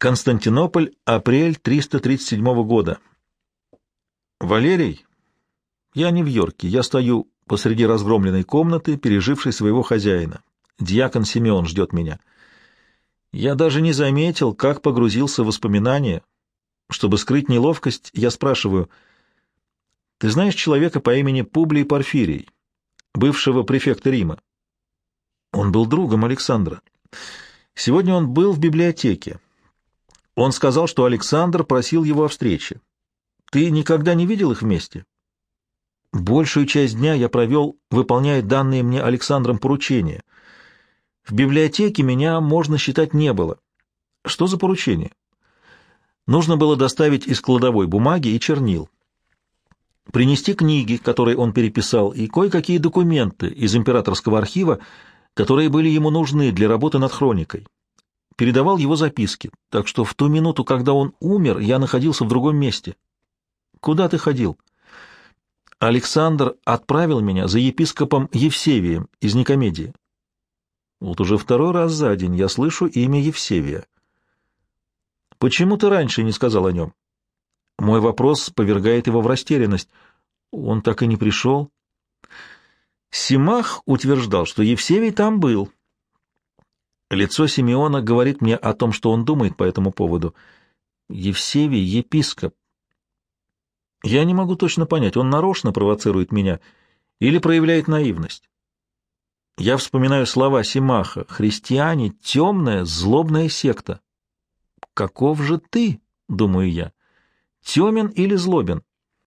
Константинополь, апрель 337 года. Валерий, я не в Йорке, я стою посреди разгромленной комнаты, пережившей своего хозяина. Дьякон Симеон ждет меня. Я даже не заметил, как погрузился в воспоминания. Чтобы скрыть неловкость, я спрашиваю, «Ты знаешь человека по имени Публий Порфирий, бывшего префекта Рима?» Он был другом Александра. Сегодня он был в библиотеке. Он сказал, что Александр просил его о встрече. Ты никогда не видел их вместе? Большую часть дня я провел, выполняя данные мне Александром поручения. В библиотеке меня, можно считать, не было. Что за поручение? Нужно было доставить из кладовой бумаги и чернил. Принести книги, которые он переписал, и кое-какие документы из императорского архива, которые были ему нужны для работы над хроникой. Передавал его записки, так что в ту минуту, когда он умер, я находился в другом месте. Куда ты ходил? Александр отправил меня за епископом Евсевием из Никомедии. Вот уже второй раз за день я слышу имя Евсевия. Почему ты раньше не сказал о нем? Мой вопрос повергает его в растерянность. Он так и не пришел. Симах утверждал, что Евсевий там был. Лицо Симеона говорит мне о том, что он думает по этому поводу. Евсевий — епископ. Я не могу точно понять, он нарочно провоцирует меня или проявляет наивность. Я вспоминаю слова Симаха. «Христиане — темная, злобная секта». «Каков же ты?» — думаю я. «Темен или злобен?»